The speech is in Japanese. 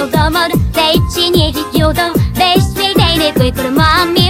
よどもる。ぜいちにじよどんべしりでいね。くいくるまみゅ